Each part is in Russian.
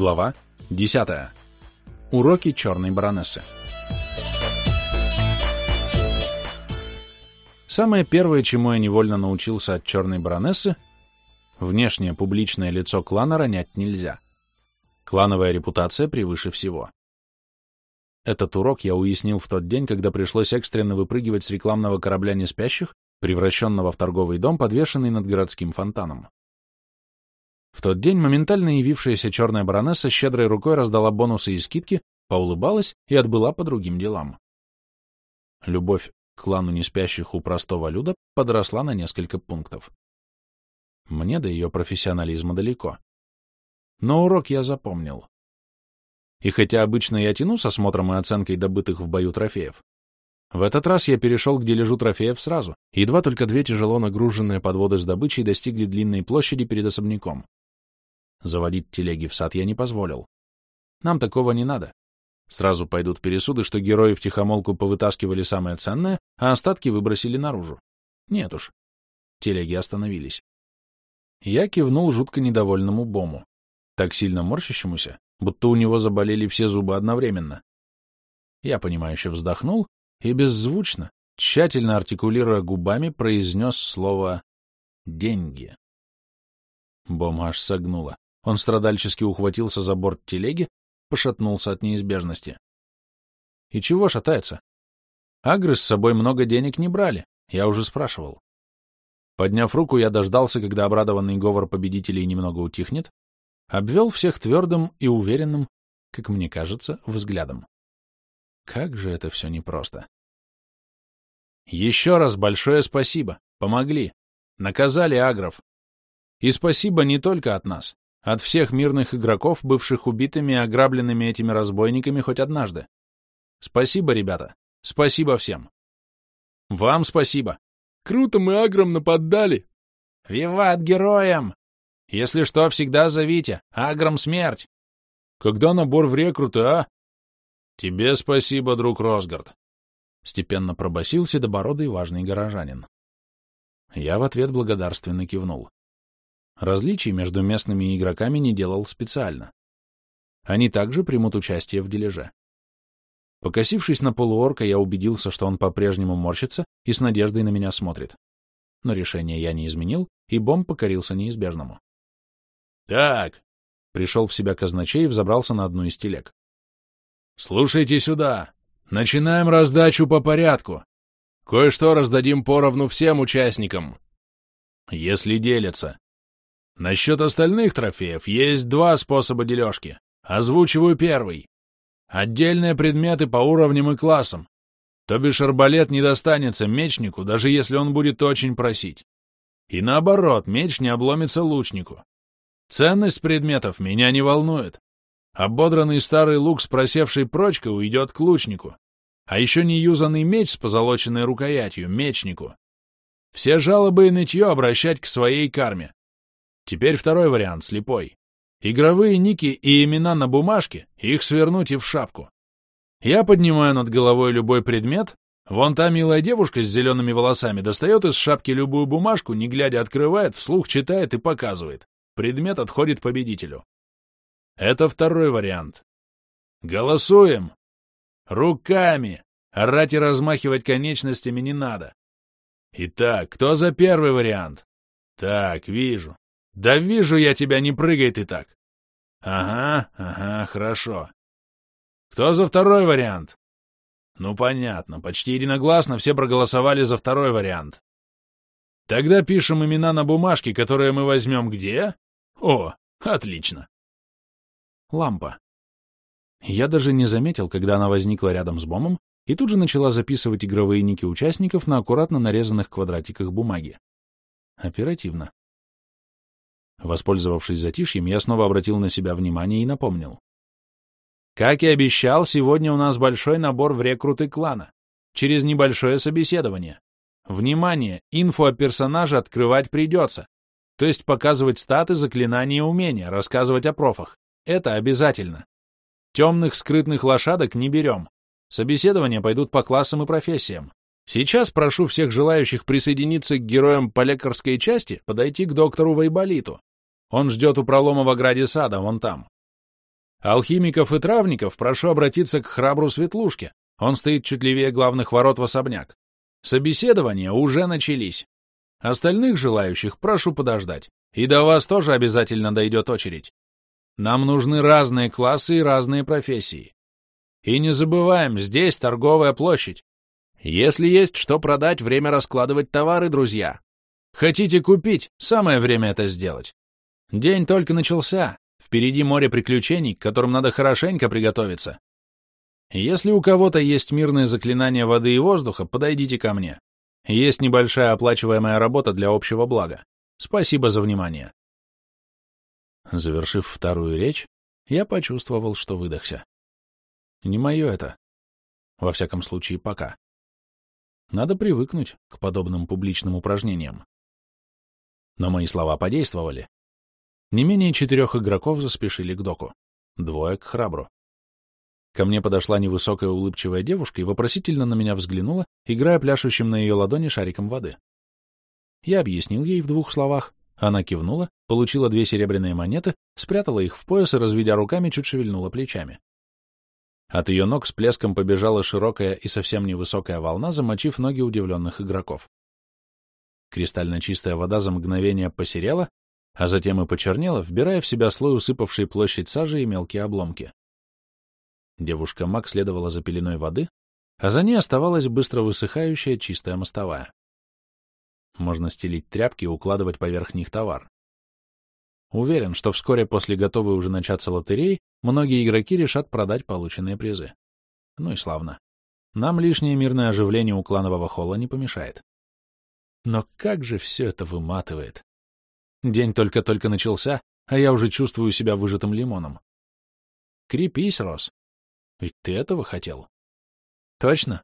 Глава 10. Уроки черной баронессы. Самое первое, чему я невольно научился от черной баронессы, внешнее публичное лицо клана ронять нельзя. Клановая репутация превыше всего. Этот урок я уяснил в тот день, когда пришлось экстренно выпрыгивать с рекламного корабля неспящих, превращенного в торговый дом, подвешенный над городским фонтаном. В тот день моментально явившаяся черная баронесса щедрой рукой раздала бонусы и скидки, поулыбалась и отбыла по другим делам. Любовь к клану неспящих у простого люда подросла на несколько пунктов. Мне до ее профессионализма далеко. Но урок я запомнил. И хотя обычно я тяну с осмотром и оценкой добытых в бою трофеев, в этот раз я перешел к дележу трофеев сразу, едва только две тяжело нагруженные подводы с добычей достигли длинной площади перед особняком. Заводить телеги в сад я не позволил. Нам такого не надо. Сразу пойдут пересуды, что герои втихомолку повытаскивали самое ценное, а остатки выбросили наружу. Нет уж. Телеги остановились. Я кивнул жутко недовольному Бому, так сильно морщащемуся, будто у него заболели все зубы одновременно. Я, понимающе вздохнул и беззвучно, тщательно артикулируя губами, произнес слово «деньги». Бом аж согнула. Он страдальчески ухватился за борт телеги, пошатнулся от неизбежности. И чего шатается? Агры с собой много денег не брали, я уже спрашивал. Подняв руку, я дождался, когда обрадованный говор победителей немного утихнет, обвел всех твердым и уверенным, как мне кажется, взглядом. Как же это все непросто. Еще раз большое спасибо. Помогли. Наказали агров. И спасибо не только от нас. От всех мирных игроков, бывших убитыми и ограбленными этими разбойниками хоть однажды. Спасибо, ребята. Спасибо всем. Вам спасибо. Круто мы агром нападали. Виват героям! Если что, всегда зовите. Агром смерть. Когда набор в рекруты, а? Тебе спасибо, друг Росгард. Степенно пробасил седобородый важный горожанин. Я в ответ благодарственно кивнул. Различий между местными игроками не делал специально. Они также примут участие в дележе. Покосившись на полуорка, я убедился, что он по-прежнему морщится и с надеждой на меня смотрит. Но решение я не изменил, и бомб покорился неизбежному. «Так!» — пришел в себя казначей и взобрался на одну из телег. «Слушайте сюда! Начинаем раздачу по порядку. Кое-что раздадим поровну всем участникам. Если делятся. Насчет остальных трофеев есть два способа дележки. Озвучиваю первый. Отдельные предметы по уровням и классам. То бишь арбалет не достанется мечнику, даже если он будет очень просить. И наоборот, меч не обломится лучнику. Ценность предметов меня не волнует. Ободранный старый лук с просевшей прочкой уйдет к лучнику. А еще неюзанный меч с позолоченной рукоятью — мечнику. Все жалобы и нытье обращать к своей карме. Теперь второй вариант, слепой. Игровые ники и имена на бумажке, их свернуть и в шапку. Я поднимаю над головой любой предмет, вон та милая девушка с зелеными волосами достает из шапки любую бумажку, не глядя открывает, вслух читает и показывает. Предмет отходит победителю. Это второй вариант. Голосуем. Руками. Орать и размахивать конечностями не надо. Итак, кто за первый вариант? Так, вижу. Да вижу я тебя, не прыгай ты так. Ага, ага, хорошо. Кто за второй вариант? Ну, понятно, почти единогласно все проголосовали за второй вариант. Тогда пишем имена на бумажке, которые мы возьмем где? О, отлично. Лампа. Я даже не заметил, когда она возникла рядом с бомбом, и тут же начала записывать игровые ники участников на аккуратно нарезанных квадратиках бумаги. Оперативно. Воспользовавшись затишьем, я снова обратил на себя внимание и напомнил. Как и обещал, сегодня у нас большой набор в рекруты клана. Через небольшое собеседование. Внимание, инфу о персонаже открывать придется. То есть показывать статы, заклинания умения, рассказывать о профах. Это обязательно. Темных скрытных лошадок не берем. Собеседования пойдут по классам и профессиям. Сейчас прошу всех желающих присоединиться к героям по лекарской части подойти к доктору Вайболиту. Он ждет у пролома в ограде сада, вон там. Алхимиков и травников прошу обратиться к храбру Светлушке. Он стоит чуть левее главных ворот в особняк. Собеседования уже начались. Остальных желающих прошу подождать. И до вас тоже обязательно дойдет очередь. Нам нужны разные классы и разные профессии. И не забываем, здесь торговая площадь. Если есть что продать, время раскладывать товары, друзья. Хотите купить, самое время это сделать. День только начался, Впереди море приключений, к которым надо хорошенько приготовиться. Если у кого-то есть мирное заклинание воды и воздуха, подойдите ко мне. Есть небольшая оплачиваемая работа для общего блага. Спасибо за внимание. Завершив вторую речь, я почувствовал, что выдохся. Не мое это. Во всяком случае, пока. Надо привыкнуть к подобным публичным упражнениям. Но мои слова подействовали. Не менее четырех игроков заспешили к доку. Двое к храбру. Ко мне подошла невысокая улыбчивая девушка и вопросительно на меня взглянула, играя пляшущим на ее ладони шариком воды. Я объяснил ей в двух словах. Она кивнула, получила две серебряные монеты, спрятала их в пояс и, разведя руками, чуть шевельнула плечами. От ее ног с плеском побежала широкая и совсем невысокая волна, замочив ноги удивленных игроков. Кристально чистая вода за мгновение посерела, а затем и почернела, вбирая в себя слой усыпавшей площадь сажи и мелкие обломки. Девушка Мак следовала за пеленой воды, а за ней оставалась быстро высыхающая чистая мостовая. Можно стелить тряпки и укладывать поверх них товар. Уверен, что вскоре после готовой уже начаться лотереи многие игроки решат продать полученные призы. Ну и славно. Нам лишнее мирное оживление у кланового холла не помешает. Но как же все это выматывает. День только-только начался, а я уже чувствую себя выжатым лимоном. Крепись, Рос. Ведь ты этого хотел. Точно?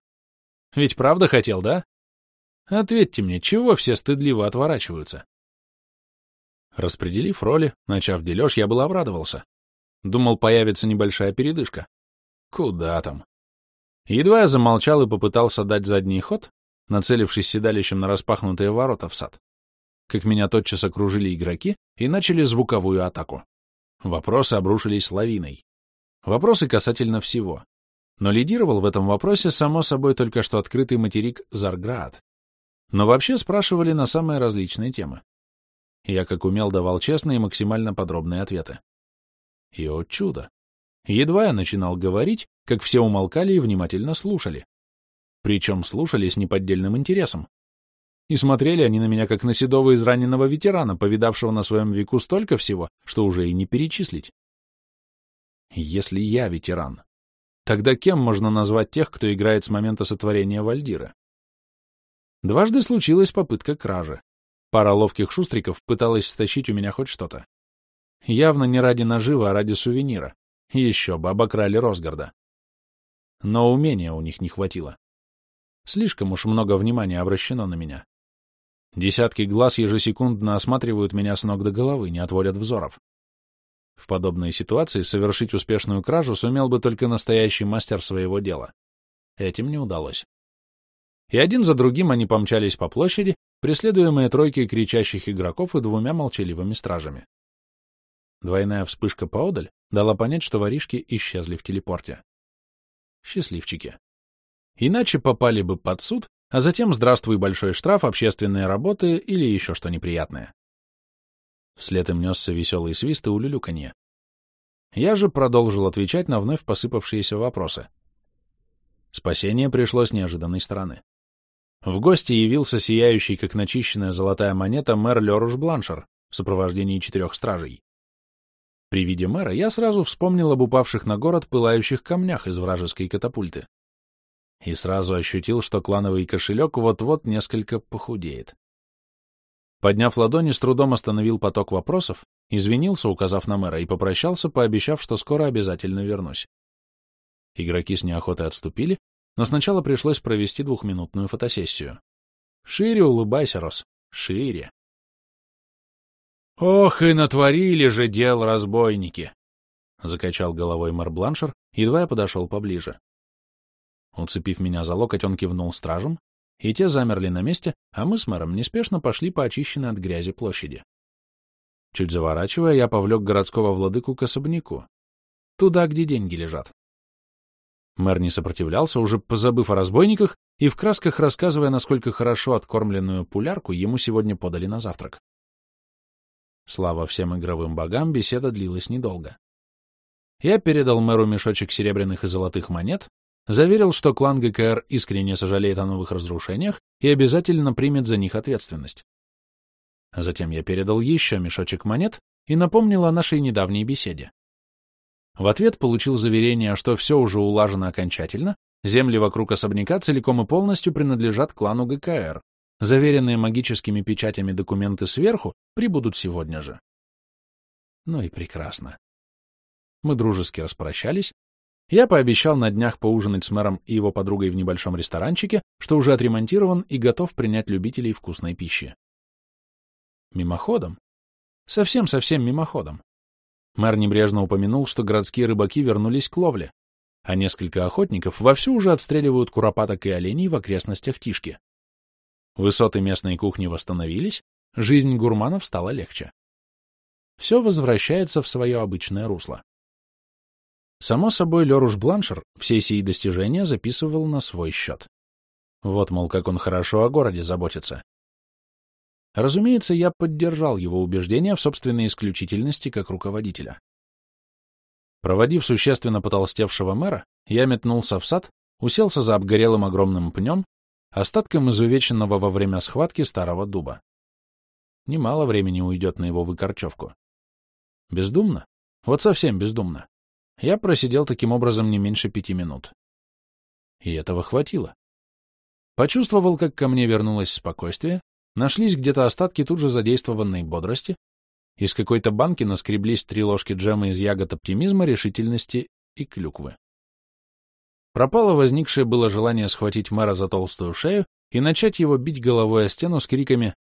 Ведь правда хотел, да? Ответьте мне, чего все стыдливо отворачиваются? Распределив роли, начав дележ, я был обрадовался. Думал, появится небольшая передышка. Куда там? Едва я замолчал и попытался дать задний ход, нацелившись седалищем на распахнутые ворота в сад, как меня тотчас окружили игроки и начали звуковую атаку. Вопросы обрушились лавиной. Вопросы касательно всего. Но лидировал в этом вопросе, само собой, только что открытый материк Зарград. Но вообще спрашивали на самые различные темы. Я, как умел, давал честные и максимально подробные ответы. И, о чудо! Едва я начинал говорить, как все умолкали и внимательно слушали. Причем слушали с неподдельным интересом. И смотрели они на меня, как на седого израненного ветерана, повидавшего на своем веку столько всего, что уже и не перечислить. Если я ветеран, тогда кем можно назвать тех, кто играет с момента сотворения Вальдира? Дважды случилась попытка кражи. Пара ловких шустриков пыталась стащить у меня хоть что-то. Явно не ради наживы, а ради сувенира. Еще бы обокрали Росгарда. Но умения у них не хватило. Слишком уж много внимания обращено на меня. Десятки глаз ежесекундно осматривают меня с ног до головы, не отводят взоров. В подобной ситуации совершить успешную кражу сумел бы только настоящий мастер своего дела. Этим не удалось. И один за другим они помчались по площади, преследуемые тройкой кричащих игроков и двумя молчаливыми стражами. Двойная вспышка поодаль дала понять, что воришки исчезли в телепорте. Счастливчики. Иначе попали бы под суд а затем здравствуй большой штраф, общественные работы или еще что неприятное. Вслед им несся веселый свист и улюлюканье. Я же продолжил отвечать на вновь посыпавшиеся вопросы. Спасение пришло с неожиданной стороны. В гости явился сияющий, как начищенная золотая монета, мэр Леруш Бланшер в сопровождении четырех стражей. При виде мэра я сразу вспомнил об упавших на город пылающих камнях из вражеской катапульты и сразу ощутил, что клановый кошелек вот-вот несколько похудеет. Подняв ладони, с трудом остановил поток вопросов, извинился, указав на мэра, и попрощался, пообещав, что скоро обязательно вернусь. Игроки с неохотой отступили, но сначала пришлось провести двухминутную фотосессию. Шире улыбайся, Рос, шире. «Ох, и натворили же дел разбойники!» — закачал головой мэр Бланшер, едва я подошел поближе. Уцепив меня за локоть, он кивнул стражам, и те замерли на месте, а мы с мэром неспешно пошли по очищенной от грязи площади. Чуть заворачивая, я повлек городского владыку к особняку. Туда, где деньги лежат. Мэр не сопротивлялся, уже позабыв о разбойниках и в красках рассказывая, насколько хорошо откормленную пулярку ему сегодня подали на завтрак. Слава всем игровым богам, беседа длилась недолго. Я передал мэру мешочек серебряных и золотых монет, заверил, что клан ГКР искренне сожалеет о новых разрушениях и обязательно примет за них ответственность. Затем я передал еще мешочек монет и напомнил о нашей недавней беседе. В ответ получил заверение, что все уже улажено окончательно, земли вокруг особняка целиком и полностью принадлежат клану ГКР. Заверенные магическими печатями документы сверху прибудут сегодня же. Ну и прекрасно. Мы дружески распрощались. Я пообещал на днях поужинать с мэром и его подругой в небольшом ресторанчике, что уже отремонтирован и готов принять любителей вкусной пищи. Мимоходом? Совсем-совсем мимоходом. Мэр небрежно упомянул, что городские рыбаки вернулись к ловле, а несколько охотников вовсю уже отстреливают куропаток и оленей в окрестностях Тишки. Высоты местной кухни восстановились, жизнь гурманов стала легче. Все возвращается в свое обычное русло. Само собой, Леруш Бланшер все сии достижения записывал на свой счет. Вот, мол, как он хорошо о городе заботится. Разумеется, я поддержал его убеждения в собственной исключительности как руководителя. Проводив существенно потолстевшего мэра, я метнулся в сад, уселся за обгорелым огромным пнем, остатком изувеченного во время схватки старого дуба. Немало времени уйдет на его выкорчевку. Бездумно? Вот совсем бездумно. Я просидел таким образом не меньше пяти минут. И этого хватило. Почувствовал, как ко мне вернулось спокойствие, Нашлись где-то остатки тут же задействованной бодрости, из какой-то банки наскреблись три ложки джема из ягод оптимизма, решительности и клюквы. Пропало возникшее было желание схватить мэра за толстую шею и начать его бить головой о стену с криками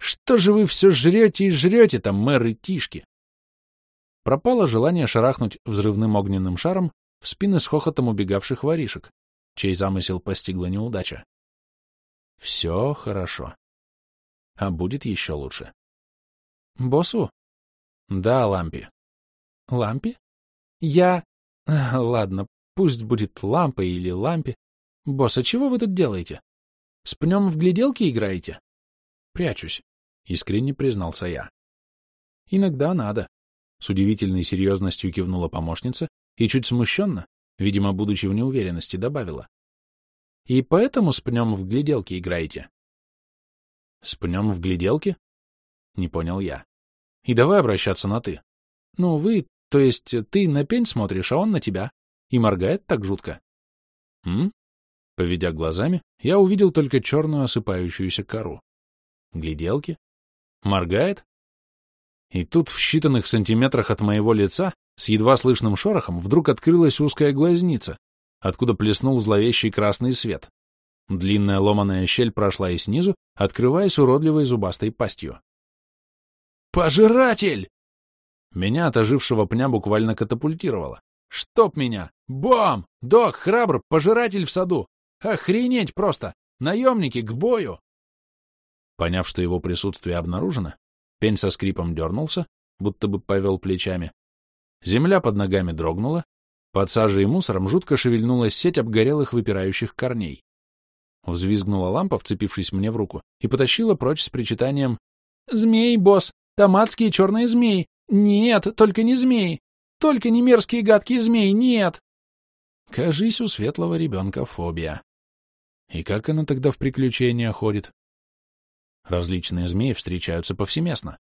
«Что же вы все жрете и жрете там, мэр и тишки?» Пропало желание шарахнуть взрывным огненным шаром в спины с хохотом убегавших воришек, чей замысел постигла неудача. Все хорошо а будет еще лучше. Боссу? Да, Лампи. Лампи? Я... Ладно, пусть будет лампа или лампи. Босс, а чего вы тут делаете? С пнем в гляделки играете? Прячусь, искренне признался я. Иногда надо. С удивительной серьезностью кивнула помощница и чуть смущенно, видимо, будучи в неуверенности, добавила. И поэтому с пнем в гляделки играете? С пнем в гляделке? Не понял я. И давай обращаться на «ты». Ну, вы, то есть ты на пень смотришь, а он на тебя. И моргает так жутко. М? Поведя глазами, я увидел только черную осыпающуюся кору. Гляделки? Моргает? И тут в считанных сантиметрах от моего лица с едва слышным шорохом вдруг открылась узкая глазница, откуда плеснул зловещий красный свет. Длинная ломаная щель прошла и снизу, открываясь уродливой зубастой пастью. «Пожиратель!» Меня от ожившего пня буквально катапультировало. «Чтоб меня! Бом! Док, храбр, пожиратель в саду! Охренеть просто! Наемники, к бою!» Поняв, что его присутствие обнаружено, пень со скрипом дернулся, будто бы повел плечами. Земля под ногами дрогнула, под сажей и мусором жутко шевельнулась сеть обгорелых выпирающих корней. Взвизгнула лампа, вцепившись мне в руку, и потащила прочь с причитанием «Змей, босс! Томатские черные змеи! Нет, только не змеи! Только не мерзкие гадкие змеи! Нет!» Кажись, у светлого ребенка фобия. И как она тогда в приключения ходит? Различные змеи встречаются повсеместно.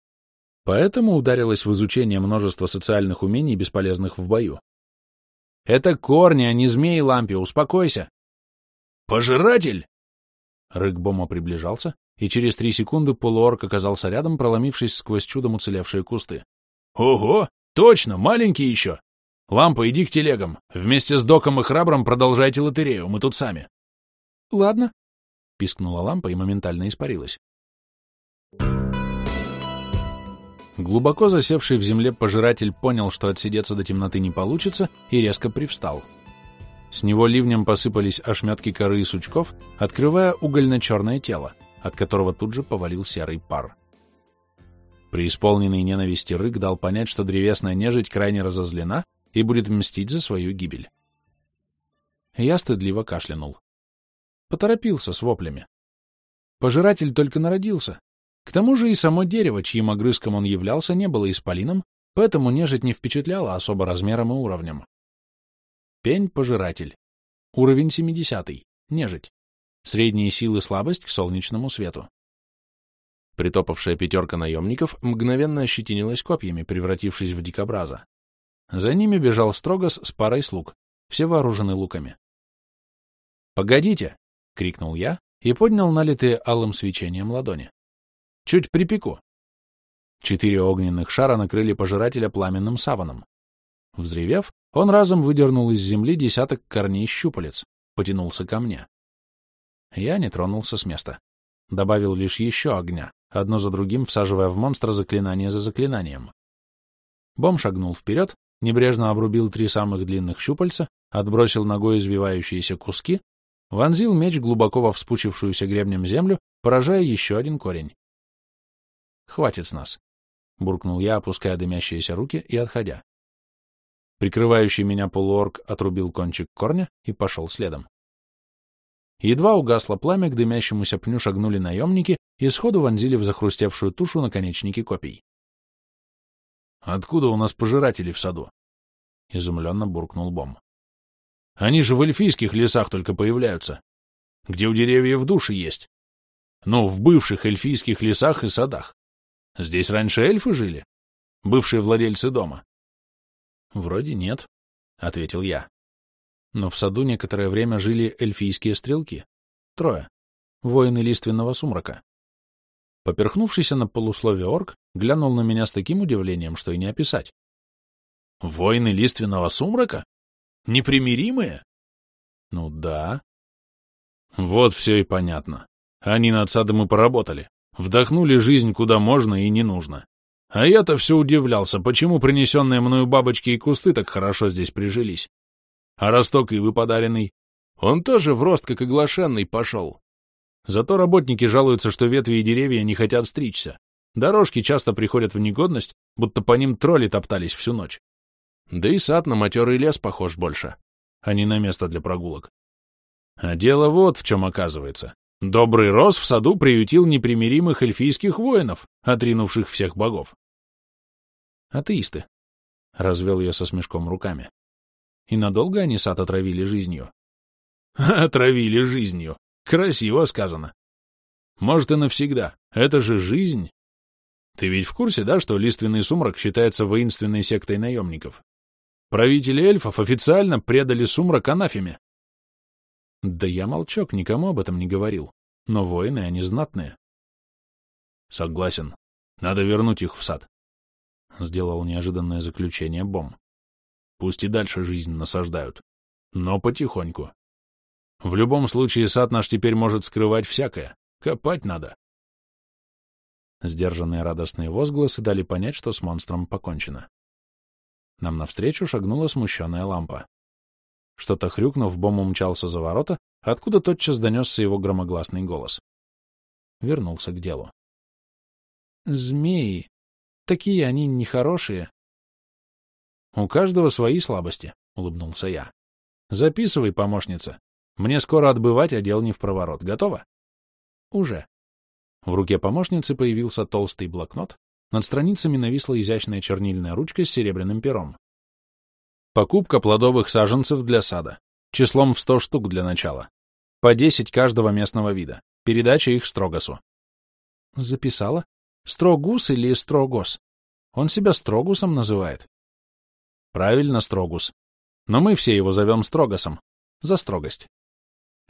Поэтому ударилась в изучение множества социальных умений, бесполезных в бою. Это корни, а не змеи, Лампи, успокойся. «Пожиратель!» Рык Бома приближался, и через три секунды полуорк оказался рядом, проломившись сквозь чудом уцелевшие кусты. «Ого! Точно! Маленький еще! Лампа, иди к телегам. Вместе с Доком и Храбром продолжайте лотерею, мы тут сами». «Ладно», — пискнула лампа и моментально испарилась. Глубоко засевший в земле пожиратель понял, что отсидеться до темноты не получится, и резко привстал. — с него ливнем посыпались ошметки коры и сучков, открывая угольно-черное тело, от которого тут же повалил серый пар. Преисполненный ненависти рык дал понять, что древесная нежить крайне разозлена и будет мстить за свою гибель. Я стыдливо кашлянул. Поторопился с воплями. Пожиратель только народился. К тому же и само дерево, чьим огрызком он являлся, не было исполином, поэтому нежить не впечатляла особо размером и уровнем. Пень-пожиратель. Уровень 70 -й. Нежить. Средние силы слабость к солнечному свету. Притопавшая пятерка наемников мгновенно ощетинилась копьями, превратившись в дикобраза. За ними бежал Строгос с парой слуг, все вооружены луками. «Погодите!» — крикнул я и поднял налитые алым свечением ладони. «Чуть припеку!» Четыре огненных шара накрыли пожирателя пламенным саваном. Взревев, он разом выдернул из земли десяток корней щупалец, потянулся ко мне. Я не тронулся с места. Добавил лишь еще огня, одно за другим всаживая в монстра заклинание за заклинанием. Бом шагнул вперед, небрежно обрубил три самых длинных щупальца, отбросил ногой извивающиеся куски, вонзил меч глубоко во вспучившуюся гребнем землю, поражая еще один корень. «Хватит с нас», — буркнул я, опуская дымящиеся руки и отходя. Прикрывающий меня полуорг отрубил кончик корня и пошел следом. Едва угасло пламя, к дымящемуся пню шагнули наемники и сходу вонзили в захрустевшую тушу наконечники копий. «Откуда у нас пожиратели в саду?» — изумленно буркнул Бом. «Они же в эльфийских лесах только появляются, где у деревьев души есть. Ну, в бывших эльфийских лесах и садах. Здесь раньше эльфы жили? Бывшие владельцы дома?» «Вроде нет», — ответил я. Но в саду некоторое время жили эльфийские стрелки. Трое. Воины лиственного сумрака. Поперхнувшийся на полуслове орк глянул на меня с таким удивлением, что и не описать. «Воины лиственного сумрака? Непримиримые?» «Ну да». «Вот все и понятно. Они над садом и поработали. Вдохнули жизнь куда можно и не нужно. А я-то все удивлялся, почему принесенные мною бабочки и кусты так хорошо здесь прижились. А росток ивы подаренный, он тоже в рост, как оглашенный, пошел. Зато работники жалуются, что ветви и деревья не хотят стричься. Дорожки часто приходят в негодность, будто по ним тролли топтались всю ночь. Да и сад на матерый лес похож больше, а не на место для прогулок. А дело вот в чем оказывается. Добрый Рос в саду приютил непримиримых эльфийских воинов, отринувших всех богов. Атеисты. Развел я со смешком руками. И надолго они сад отравили жизнью? Отравили жизнью. Красиво сказано. Может, и навсегда. Это же жизнь. Ты ведь в курсе, да, что лиственный сумрак считается воинственной сектой наемников? Правители эльфов официально предали сумрак анафеме. Да я молчок, никому об этом не говорил. Но воины, они знатные. Согласен. Надо вернуть их в сад. Сделал неожиданное заключение Бом. Пусть и дальше жизнь насаждают. Но потихоньку. В любом случае, сад наш теперь может скрывать всякое. Копать надо. Сдержанные радостные возгласы дали понять, что с монстром покончено. Нам навстречу шагнула смущенная лампа. Что-то хрюкнув, Бом умчался за ворота, откуда тотчас донесся его громогласный голос. Вернулся к делу. «Змеи. Такие они нехорошие». «У каждого свои слабости», — улыбнулся я. «Записывай, помощница. Мне скоро отбывать, а дел не в проворот. Готово? Уже. В руке помощницы появился толстый блокнот, над страницами нависла изящная чернильная ручка с серебряным пером. Покупка плодовых саженцев для сада. Числом в сто штук для начала. По десять каждого местного вида. Передача их Строгосу. Записала? Строгус или Строгос? Он себя Строгусом называет. Правильно, Строгус. Но мы все его зовем Строгосом. За строгость.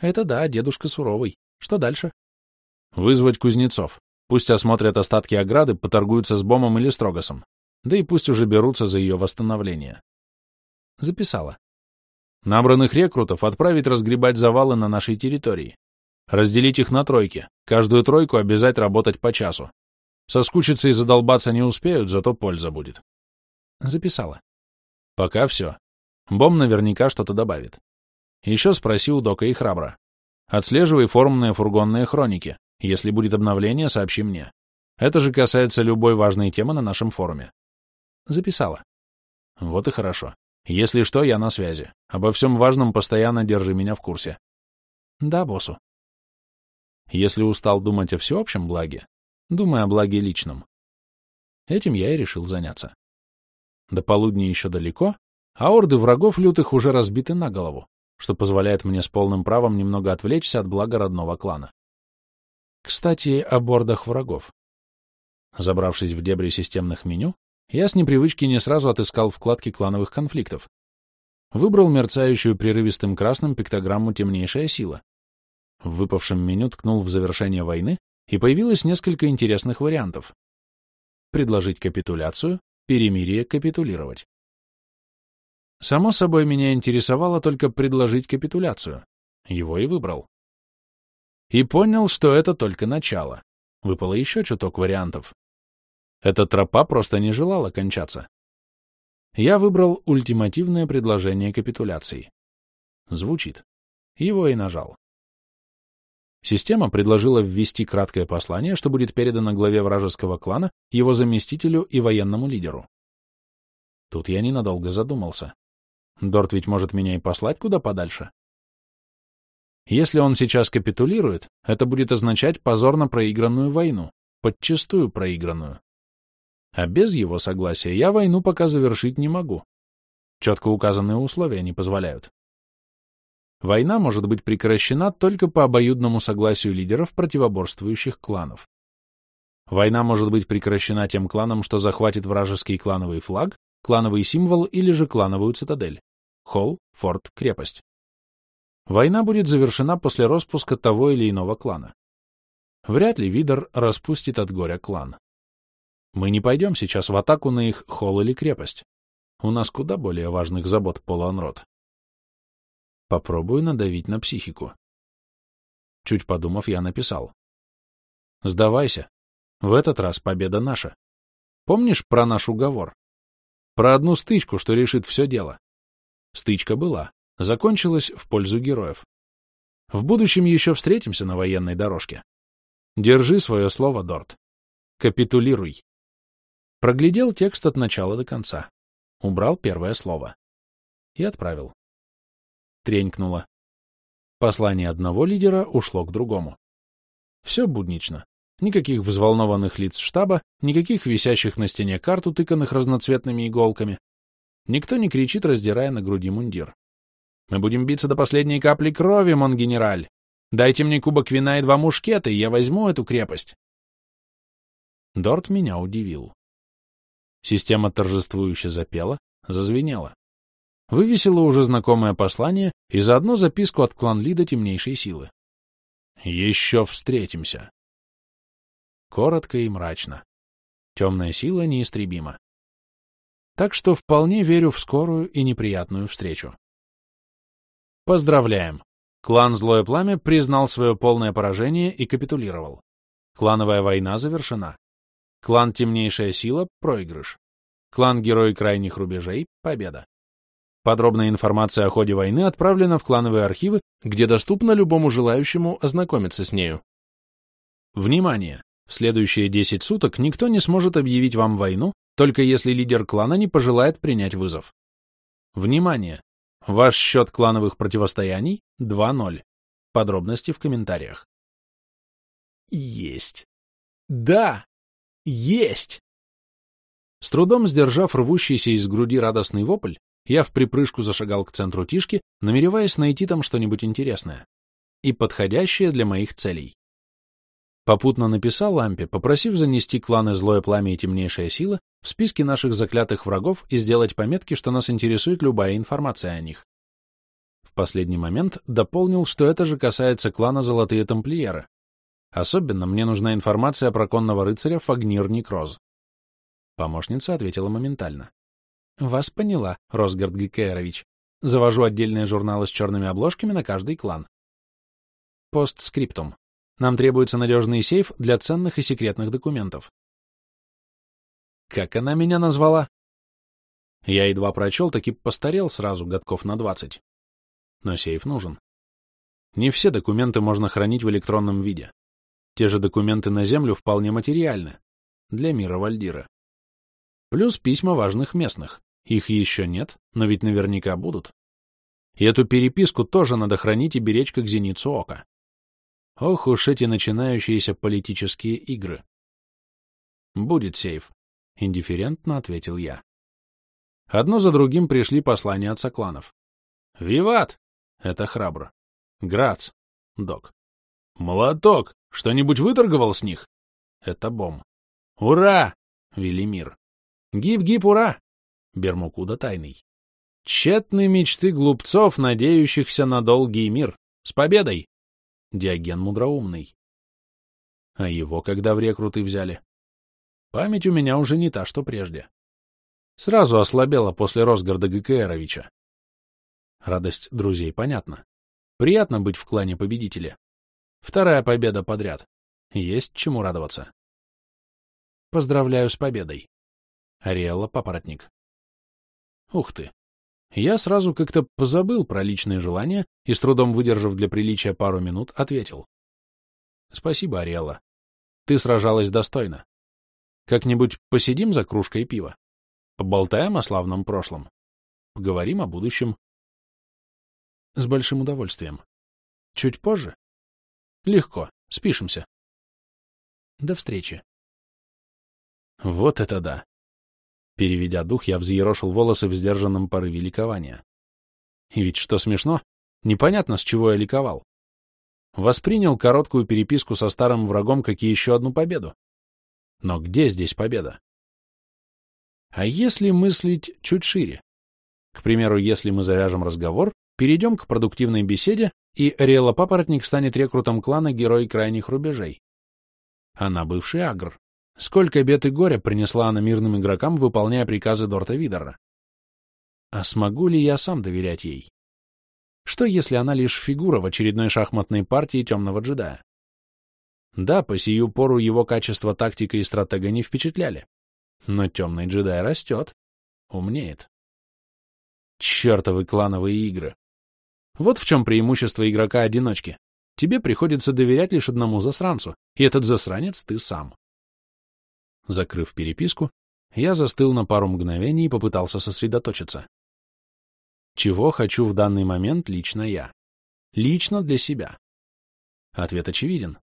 Это да, дедушка суровый. Что дальше? Вызвать кузнецов. Пусть осмотрят остатки ограды, поторгуются с Бомом или Строгосом. Да и пусть уже берутся за ее восстановление. Записала. Набранных рекрутов отправить разгребать завалы на нашей территории. Разделить их на тройки. Каждую тройку обязать работать по часу. Соскучиться и задолбаться не успеют, зато польза будет. Записала. Пока все. Бом наверняка что-то добавит. Еще спроси у Дока и Храбра. Отслеживай форумные фургонные хроники. Если будет обновление, сообщи мне. Это же касается любой важной темы на нашем форуме. Записала. Вот и хорошо. Если что, я на связи. Обо всем важном постоянно держи меня в курсе. Да, боссу. Если устал думать о всеобщем благе, думай о благе личном. Этим я и решил заняться. До полудня еще далеко, а орды врагов лютых уже разбиты на голову, что позволяет мне с полным правом немного отвлечься от блага родного клана. Кстати, о бордах врагов. Забравшись в дебри системных меню, я с непривычки не сразу отыскал вкладки клановых конфликтов. Выбрал мерцающую прерывистым красным пиктограмму «Темнейшая сила». В выпавшем меню ткнул в завершение войны, и появилось несколько интересных вариантов. Предложить капитуляцию, перемирие, капитулировать. Само собой, меня интересовало только предложить капитуляцию. Его и выбрал. И понял, что это только начало. Выпало еще чуток вариантов. Эта тропа просто не желала кончаться. Я выбрал ультимативное предложение капитуляции. Звучит. Его и нажал. Система предложила ввести краткое послание, что будет передано главе вражеского клана, его заместителю и военному лидеру. Тут я ненадолго задумался. Дорт ведь может меня и послать куда подальше. Если он сейчас капитулирует, это будет означать позорно проигранную войну, подчистую проигранную. А без его согласия я войну пока завершить не могу. Четко указанные условия не позволяют. Война может быть прекращена только по обоюдному согласию лидеров противоборствующих кланов. Война может быть прекращена тем кланом, что захватит вражеский клановый флаг, клановый символ или же клановую цитадель, холл, форт, крепость. Война будет завершена после распуска того или иного клана. Вряд ли Видер распустит от горя клан. Мы не пойдем сейчас в атаку на их холл или крепость. У нас куда более важных забот полуанрод. Попробую надавить на психику. Чуть подумав, я написал. Сдавайся. В этот раз победа наша. Помнишь про наш уговор? Про одну стычку, что решит все дело. Стычка была закончилась в пользу героев. В будущем еще встретимся на военной дорожке. Держи свое слово, Дорт. Капитулируй. Проглядел текст от начала до конца. Убрал первое слово. И отправил. Тренькнуло. Послание одного лидера ушло к другому. Все буднично. Никаких взволнованных лиц штаба, никаких висящих на стене карт, утыканных разноцветными иголками. Никто не кричит, раздирая на груди мундир. Мы будем биться до последней капли крови, мон-генераль. Дайте мне кубок вина и два мушкета, и я возьму эту крепость. Дорт меня удивил. Система торжествующе запела, зазвенела. Вывесила уже знакомое послание и заодно записку от клан-лида темнейшей силы. Еще встретимся. Коротко и мрачно. Темная сила неистребима. Так что вполне верю в скорую и неприятную встречу. Поздравляем! Клан Злое Пламя признал свое полное поражение и капитулировал. Клановая война завершена. Клан Темнейшая Сила — проигрыш. Клан Герой Крайних Рубежей — победа. Подробная информация о ходе войны отправлена в клановые архивы, где доступно любому желающему ознакомиться с нею. Внимание! В следующие 10 суток никто не сможет объявить вам войну, только если лидер клана не пожелает принять вызов. Внимание! Ваш счет клановых противостояний — 2-0. Подробности в комментариях. Есть. Да! Есть! С трудом сдержав рвущийся из груди радостный вопль, я в припрыжку зашагал к центру Тишки, намереваясь найти там что-нибудь интересное и подходящее для моих целей. Попутно написал Лампе, попросив занести кланы Злое Пламя и Темнейшая Сила в списке наших заклятых врагов и сделать пометки, что нас интересует любая информация о них. В последний момент дополнил, что это же касается клана Золотые Тамплиеры. Особенно мне нужна информация про конного рыцаря Фагнир Некроз. Помощница ответила моментально. «Вас поняла, Росгард Гекерович. Завожу отдельные журналы с черными обложками на каждый клан. Постскриптум. Нам требуется надежный сейф для ценных и секретных документов. Как она меня назвала? Я едва прочел, таки постарел сразу, годков на двадцать. Но сейф нужен. Не все документы можно хранить в электронном виде. Те же документы на Землю вполне материальны. Для мира Вальдира. Плюс письма важных местных. Их еще нет, но ведь наверняка будут. И эту переписку тоже надо хранить и беречь как зеницу ока. Ох уж эти начинающиеся политические игры. Будет сейф, — индифферентно ответил я. Одно за другим пришли послания от сокланов. «Виват!» — это храбро. «Грац!» — док. «Молоток! Что-нибудь выторговал с них?» — это бом. «Ура!» — Велимир. «Гип-гип, ура!» — Бермукуда тайный. «Тщетны мечты глупцов, надеющихся на долгий мир. С победой!» — Диоген мудроумный. А его когда в рекруты взяли? Память у меня уже не та, что прежде. Сразу ослабела после Росгарда Гкровича. Радость друзей понятна. Приятно быть в клане победителя. Вторая победа подряд. Есть чему радоваться. Поздравляю с победой. Ариэлла Папоротник. Ух ты. Я сразу как-то позабыл про личные желания и, с трудом выдержав для приличия пару минут, ответил. Спасибо, Ариэлла. Ты сражалась достойно. Как-нибудь посидим за кружкой пива? Поболтаем о славном прошлом. Поговорим о будущем. С большим удовольствием. Чуть позже? Легко. Спишемся. До встречи. Вот это да. Переведя дух, я взъерошил волосы в сдержанном порыве ликования. И ведь что смешно, непонятно, с чего я ликовал. Воспринял короткую переписку со старым врагом как и еще одну победу. Но где здесь победа? А если мыслить чуть шире? К примеру, если мы завяжем разговор, перейдем к продуктивной беседе, и Риэла Папоротник станет рекрутом клана Герой Крайних Рубежей. Она бывший агр. Сколько бед и горя принесла она мирным игрокам, выполняя приказы Дорта Видера. А смогу ли я сам доверять ей? Что, если она лишь фигура в очередной шахматной партии темного джедая? Да, по сию пору его качество тактика и стратега не впечатляли. Но темный джедай растет, умнеет. Чертовы клановые игры. Вот в чем преимущество игрока-одиночки. Тебе приходится доверять лишь одному засранцу, и этот засранец ты сам. Закрыв переписку, я застыл на пару мгновений и попытался сосредоточиться. Чего хочу в данный момент лично я? Лично для себя. Ответ очевиден.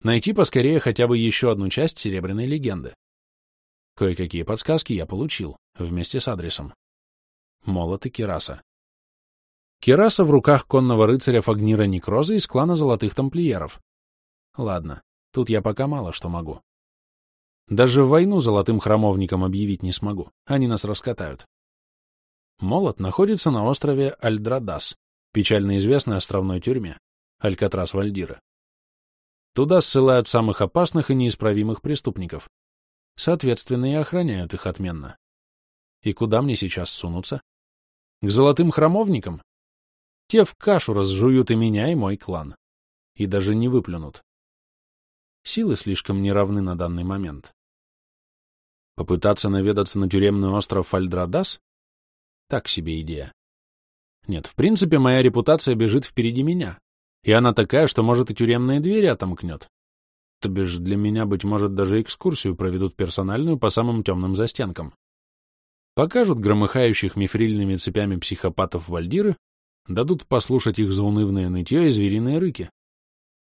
Найти поскорее хотя бы еще одну часть Серебряной легенды. Кое-какие подсказки я получил, вместе с адресом. Молот и Кераса. Кераса в руках конного рыцаря Фагнира Некроза из клана Золотых Тамплиеров. Ладно, тут я пока мало что могу. Даже в войну Золотым Храмовникам объявить не смогу, они нас раскатают. Молот находится на острове Альдрадас, печально известной островной тюрьме, Алькатрас Вальдира. Туда ссылают самых опасных и неисправимых преступников, Соответственно, и охраняют их отменно. И куда мне сейчас сунуться? К золотым храмовникам? Те в кашу разжуют и меня, и мой клан. И даже не выплюнут. Силы слишком неравны на данный момент. Попытаться наведаться на тюремный остров Фальдрадас? Так себе идея. Нет, в принципе, моя репутация бежит впереди меня. И она такая, что, может, и тюремные двери отомкнет. То бишь для меня, быть может, даже экскурсию проведут персональную по самым темным застенкам. Покажут громыхающих мифрильными цепями психопатов Вальдиры, дадут послушать их заунывное нытье и звериные рыки.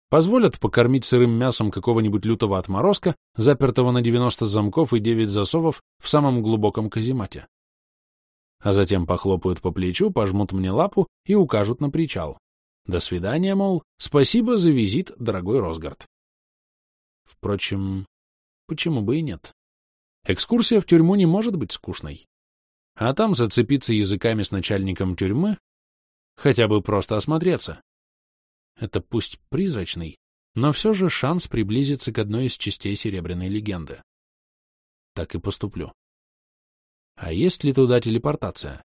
Позволят покормить сырым мясом какого-нибудь лютого отморозка, запертого на 90 замков и 9 засовов в самом глубоком каземате. А затем похлопают по плечу, пожмут мне лапу и укажут на причал. До свидания, мол, спасибо за визит, дорогой Росгард. Впрочем, почему бы и нет? Экскурсия в тюрьму не может быть скучной. А там зацепиться языками с начальником тюрьмы, хотя бы просто осмотреться. Это пусть призрачный, но все же шанс приблизиться к одной из частей Серебряной легенды. Так и поступлю. А есть ли туда телепортация?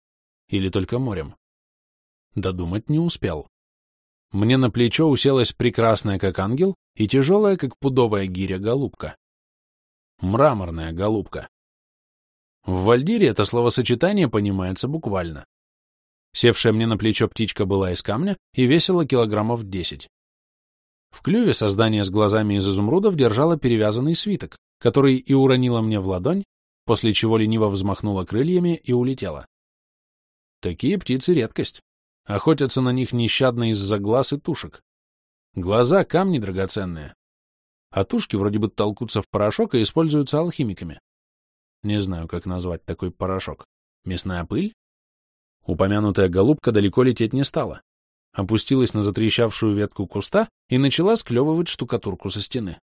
Или только морем? Додумать не успел. Мне на плечо уселась прекрасная, как ангел, и тяжелая, как пудовая гиря, голубка. Мраморная голубка. В Вальдире это словосочетание понимается буквально. Севшая мне на плечо птичка была из камня и весила килограммов десять. В клюве создание с глазами из изумрудов держало перевязанный свиток, который и уронило мне в ладонь, после чего лениво взмахнула крыльями и улетела. Такие птицы — редкость. Охотятся на них нещадно из-за глаз и тушек. Глаза — камни драгоценные. А тушки вроде бы толкутся в порошок и используются алхимиками. Не знаю, как назвать такой порошок. Мясная пыль? Упомянутая голубка далеко лететь не стала. Опустилась на затрещавшую ветку куста и начала склевывать штукатурку со стены.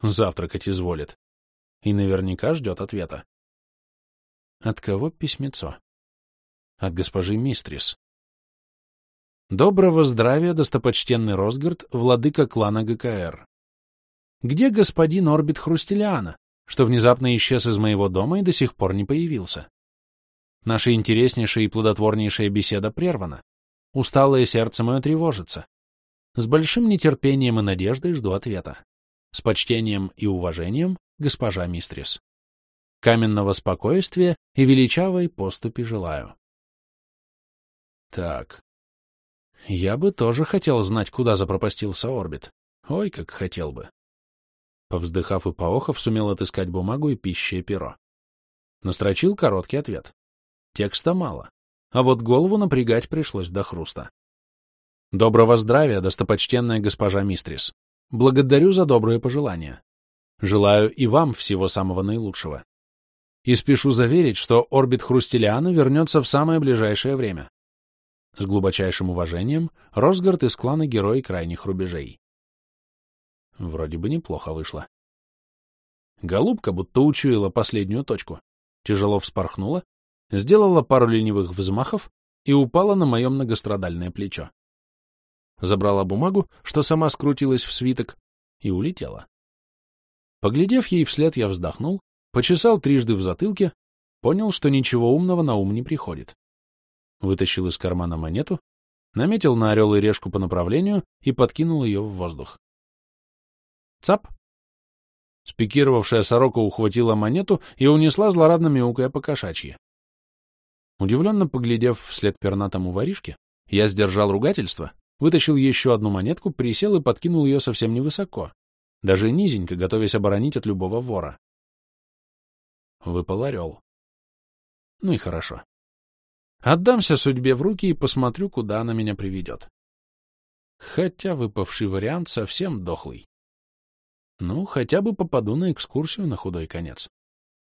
Завтракать изволит. И наверняка ждет ответа. От кого письмецо? От госпожи Мистрис. Доброго здравия, достопочтенный Росгард, владыка клана ГКР. Где господин Орбит Хрустелиана, что внезапно исчез из моего дома и до сих пор не появился? Наша интереснейшая и плодотворнейшая беседа прервана. Усталое сердце мое тревожится. С большим нетерпением и надеждой жду ответа. С почтением и уважением, госпожа Мистрис. Каменного спокойствия и величавой поступи желаю. Так. Я бы тоже хотел знать, куда запропастился орбит. Ой, как хотел бы. Повздыхав и поохов, сумел отыскать бумагу и пищее перо. Настрочил короткий ответ. Текста мало, а вот голову напрягать пришлось до хруста. Доброго здравия, достопочтенная госпожа Мистрис. Благодарю за добрые пожелания. Желаю и вам всего самого наилучшего. И спешу заверить, что орбит Хрустелиана вернется в самое ближайшее время. С глубочайшим уважением, Росгард из клана Герои Крайних Рубежей. Вроде бы неплохо вышло. Голубка будто учуяла последнюю точку, тяжело вспорхнула сделала пару ленивых взмахов и упала на мое многострадальное плечо. Забрала бумагу, что сама скрутилась в свиток, и улетела. Поглядев ей вслед, я вздохнул, почесал трижды в затылке, понял, что ничего умного на ум не приходит. Вытащил из кармана монету, наметил на орел и решку по направлению и подкинул ее в воздух. Цап! Спикировавшая сорока ухватила монету и унесла злорадно мяукая по кошачьи. Удивленно поглядев вслед пернатому воришке, я сдержал ругательство, вытащил еще одну монетку, присел и подкинул ее совсем невысоко, даже низенько, готовясь оборонить от любого вора. Выпал орел. Ну и хорошо. Отдамся судьбе в руки и посмотрю, куда она меня приведет. Хотя выпавший вариант совсем дохлый. Ну, хотя бы попаду на экскурсию на худой конец.